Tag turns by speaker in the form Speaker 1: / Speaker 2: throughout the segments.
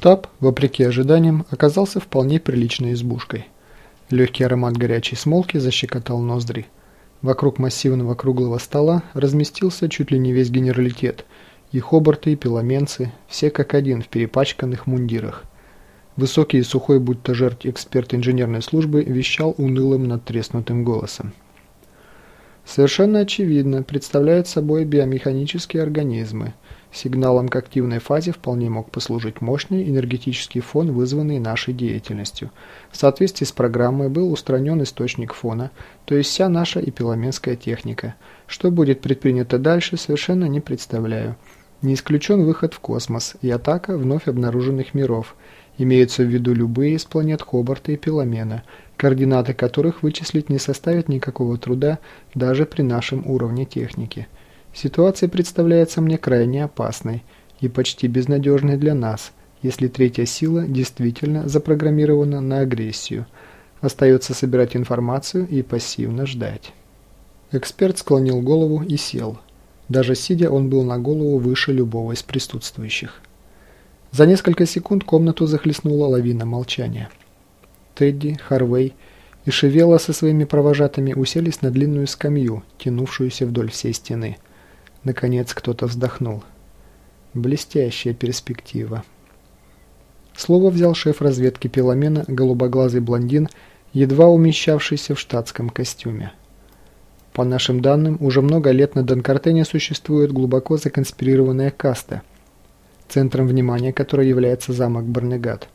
Speaker 1: Штаб, вопреки ожиданиям, оказался вполне приличной избушкой. Легкий аромат горячей смолки защекотал ноздри. Вокруг массивного круглого стола разместился чуть ли не весь генералитет, и хобарты, и пеломенцы, все как один в перепачканных мундирах. Высокий и сухой, будто жертв эксперт инженерной службы, вещал унылым надтреснутым голосом. Совершенно очевидно, представляют собой биомеханические организмы. Сигналом к активной фазе вполне мог послужить мощный энергетический фон, вызванный нашей деятельностью. В соответствии с программой был устранен источник фона, то есть вся наша эпиламенская техника. Что будет предпринято дальше, совершенно не представляю. Не исключен выход в космос и атака вновь обнаруженных миров. Имеются в виду любые из планет Хобарта и Пиламена, координаты которых вычислить не составит никакого труда даже при нашем уровне техники. Ситуация представляется мне крайне опасной и почти безнадежной для нас, если третья сила действительно запрограммирована на агрессию. Остается собирать информацию и пассивно ждать. Эксперт склонил голову и сел. Даже сидя, он был на голову выше любого из присутствующих. За несколько секунд комнату захлестнула лавина молчания. Тедди, Харвей и Шевела со своими провожатыми уселись на длинную скамью, тянувшуюся вдоль всей стены. Наконец кто-то вздохнул. Блестящая перспектива. Слово взял шеф разведки Пеломена, голубоглазый блондин, едва умещавшийся в штатском костюме. По нашим данным, уже много лет на Донкартене существует глубоко законспирированная каста, центром внимания которой является замок Барнегат.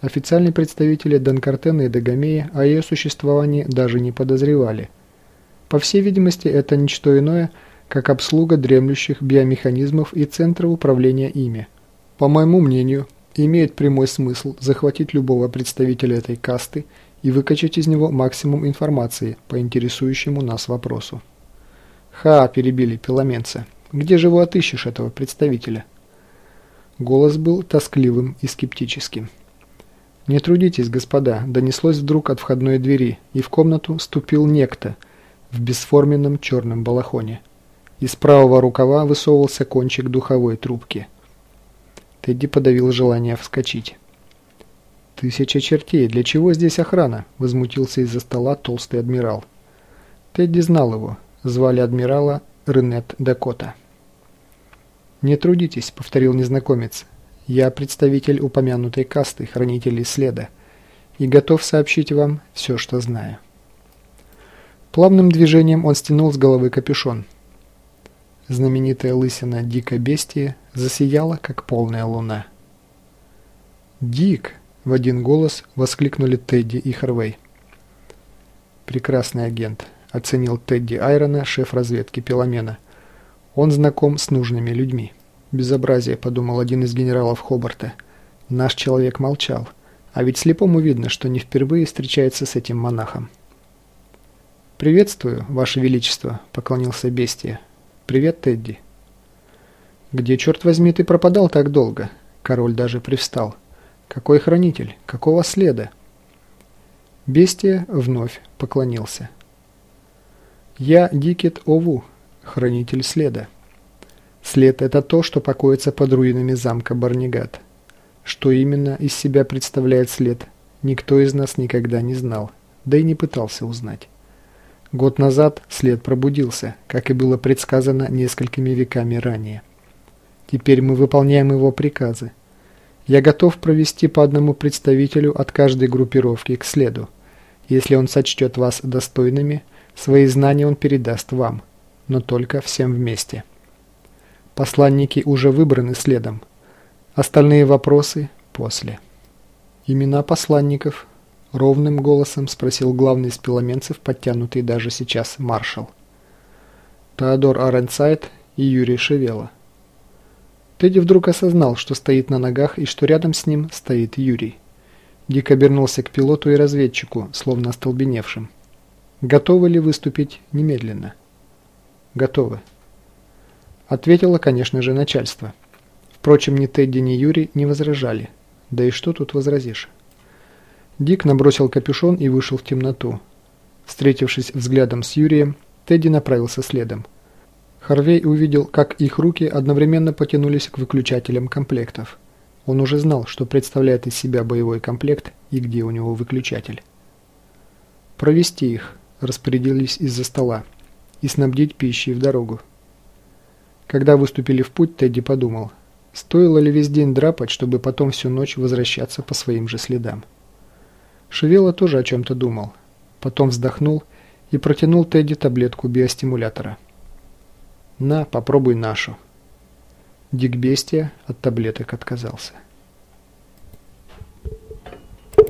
Speaker 1: Официальные представители Донкартена и Дагомея о ее существовании даже не подозревали. По всей видимости, это ничто иное, как обслуга дремлющих биомеханизмов и центра управления ими. По моему мнению, имеет прямой смысл захватить любого представителя этой касты и выкачать из него максимум информации по интересующему нас вопросу. «Ха!» – перебили пеломенца. «Где же его отыщешь, этого представителя?» Голос был тоскливым и скептическим. «Не трудитесь, господа», – донеслось вдруг от входной двери, и в комнату ступил некто в бесформенном черном балахоне. Из правого рукава высовывался кончик духовой трубки. Тедди подавил желание вскочить. «Тысяча чертей! Для чего здесь охрана?» – возмутился из-за стола толстый адмирал. Тедди знал его. Звали адмирала Ренет Дакота. «Не трудитесь», – повторил незнакомец. Я представитель упомянутой касты хранителей следа и готов сообщить вам все, что знаю. Плавным движением он стянул с головы капюшон. Знаменитая лысина Дика Бестии засияла, как полная луна. «Дик!» – в один голос воскликнули Тедди и Харвей. «Прекрасный агент», – оценил Тедди Айрона, шеф разведки Пеломена. «Он знаком с нужными людьми». «Безобразие», — подумал один из генералов Хобарта. «Наш человек молчал, а ведь слепому видно, что не впервые встречается с этим монахом». «Приветствую, Ваше Величество», — поклонился бестия. «Привет, Тедди». «Где, черт возьми, ты пропадал так долго?» Король даже привстал. «Какой хранитель? Какого следа?» Бестия вновь поклонился. «Я Дикет Ову, хранитель следа». След – это то, что покоится под руинами замка Барнигат. Что именно из себя представляет след, никто из нас никогда не знал, да и не пытался узнать. Год назад след пробудился, как и было предсказано несколькими веками ранее. Теперь мы выполняем его приказы. Я готов провести по одному представителю от каждой группировки к следу. Если он сочтет вас достойными, свои знания он передаст вам, но только всем вместе. Посланники уже выбраны следом. Остальные вопросы после. Имена посланников? Ровным голосом спросил главный из пеломенцев, подтянутый даже сейчас маршал. Теодор Аренцайт и Юрий Шевела. Тедди вдруг осознал, что стоит на ногах и что рядом с ним стоит Юрий. Дик обернулся к пилоту и разведчику, словно остолбеневшим. «Готовы ли выступить немедленно?» «Готовы», Ответило, конечно же, начальство. Впрочем, ни Тедди, ни Юрий не возражали. Да и что тут возразишь? Дик набросил капюшон и вышел в темноту. Встретившись взглядом с Юрием, Тедди направился следом. Харвей увидел, как их руки одновременно потянулись к выключателям комплектов. Он уже знал, что представляет из себя боевой комплект и где у него выключатель. «Провести их», – распорядились из-за стола, – «и снабдить пищей в дорогу». Когда выступили в путь, Тедди подумал, стоило ли весь день драпать, чтобы потом всю ночь возвращаться по своим же следам. Шевела тоже о чем-то думал. Потом вздохнул и протянул Тедди таблетку биостимулятора. «На, попробуй нашу». Дикбестия от таблеток отказался.